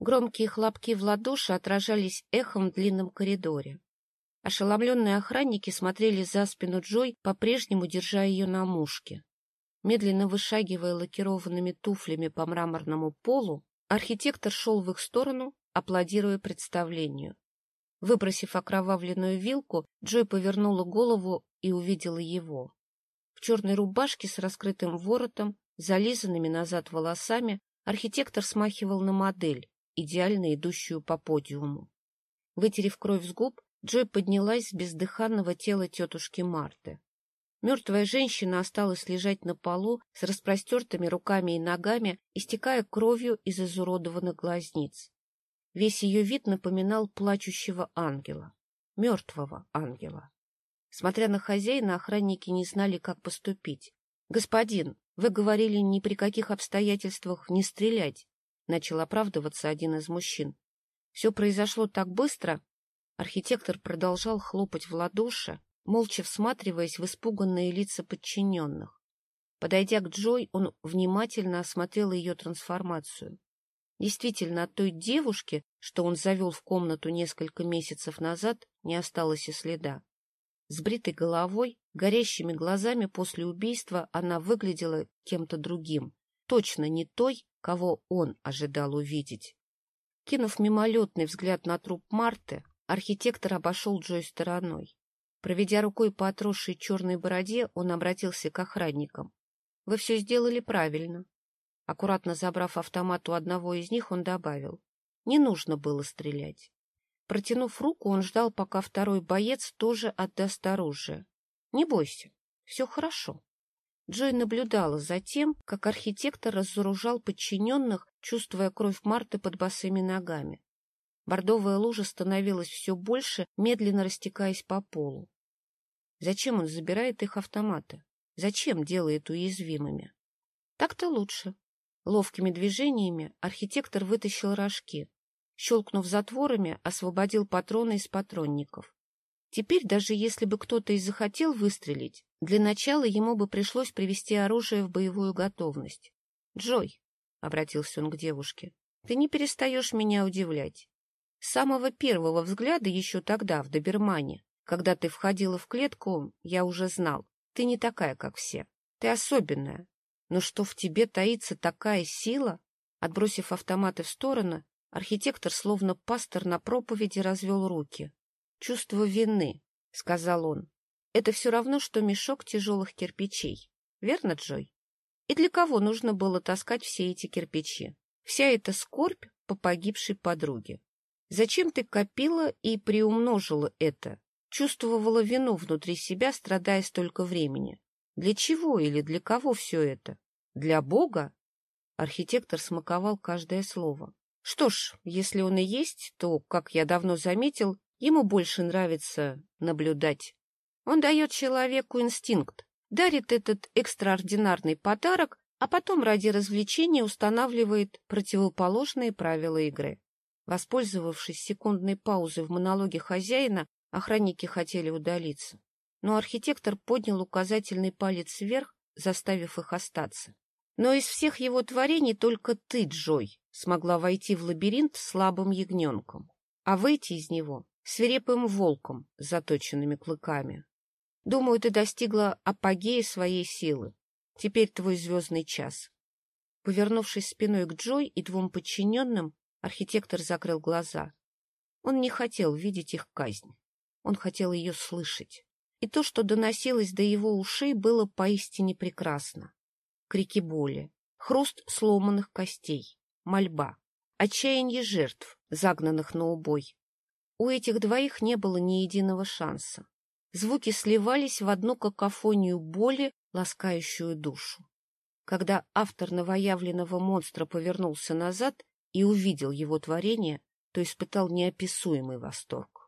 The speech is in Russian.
Громкие хлопки в ладоши отражались эхом в длинном коридоре. Ошеломленные охранники смотрели за спину Джой, по-прежнему держа ее на мушке. Медленно вышагивая лакированными туфлями по мраморному полу, архитектор шел в их сторону, аплодируя представлению. Выбросив окровавленную вилку, Джой повернула голову и увидела его. В черной рубашке с раскрытым воротом, зализанными назад волосами, архитектор смахивал на модель, идеально идущую по подиуму. Вытерев кровь с губ, Джой поднялась с бездыханного тела тетушки Марты. Мертвая женщина осталась лежать на полу с распростертыми руками и ногами, истекая кровью из изуродованных глазниц. Весь ее вид напоминал плачущего ангела, мертвого ангела. Смотря на хозяина, охранники не знали, как поступить. — Господин, вы говорили ни при каких обстоятельствах не стрелять, — начал оправдываться один из мужчин. Все произошло так быстро. Архитектор продолжал хлопать в ладоши, молча всматриваясь в испуганные лица подчиненных. Подойдя к Джой, он внимательно осмотрел ее трансформацию. Действительно, от той девушки, что он завел в комнату несколько месяцев назад, не осталось и следа. С головой, горящими глазами после убийства она выглядела кем-то другим, точно не той, кого он ожидал увидеть. Кинув мимолетный взгляд на труп Марты, архитектор обошел Джой стороной. Проведя рукой по отросшей черной бороде, он обратился к охранникам. — Вы все сделали правильно. Аккуратно забрав автомат у одного из них, он добавил. Не нужно было стрелять. Протянув руку, он ждал, пока второй боец тоже отдаст оружие. Не бойся, все хорошо. Джой наблюдала за тем, как архитектор разоружал подчиненных, чувствуя кровь Марты под босыми ногами. Бордовая лужа становилась все больше, медленно растекаясь по полу. Зачем он забирает их автоматы? Зачем делает уязвимыми? Так-то лучше. Ловкими движениями архитектор вытащил рожки. Щелкнув затворами, освободил патроны из патронников. Теперь, даже если бы кто-то и захотел выстрелить, для начала ему бы пришлось привести оружие в боевую готовность. — Джой, — обратился он к девушке, — ты не перестаешь меня удивлять. С самого первого взгляда еще тогда, в Добермане, когда ты входила в клетку, я уже знал, ты не такая, как все. Ты особенная, но что в тебе таится такая сила? Отбросив автоматы в сторону, архитектор, словно пастор на проповеди, развел руки. «Чувство вины», — сказал он. «Это все равно, что мешок тяжелых кирпичей. Верно, Джой? И для кого нужно было таскать все эти кирпичи? Вся эта скорбь по погибшей подруге. Зачем ты копила и приумножила это? Чувствовала вину внутри себя, страдая столько времени. Для чего или для кого все это? Для Бога? Архитектор смаковал каждое слово. Что ж, если он и есть, то, как я давно заметил, ему больше нравится наблюдать. Он дает человеку инстинкт, дарит этот экстраординарный подарок, а потом ради развлечения устанавливает противоположные правила игры. Воспользовавшись секундной паузой в монологе хозяина, охранники хотели удалиться но архитектор поднял указательный палец вверх, заставив их остаться. Но из всех его творений только ты, Джой, смогла войти в лабиринт слабым ягненком, а выйти из него свирепым волком с заточенными клыками. Думаю, ты достигла апогея своей силы. Теперь твой звездный час. Повернувшись спиной к Джой и двум подчиненным, архитектор закрыл глаза. Он не хотел видеть их казнь. Он хотел ее слышать и то, что доносилось до его ушей, было поистине прекрасно. Крики боли, хруст сломанных костей, мольба, отчаяние жертв, загнанных на убой. У этих двоих не было ни единого шанса. Звуки сливались в одну какофонию боли, ласкающую душу. Когда автор новоявленного монстра повернулся назад и увидел его творение, то испытал неописуемый восторг.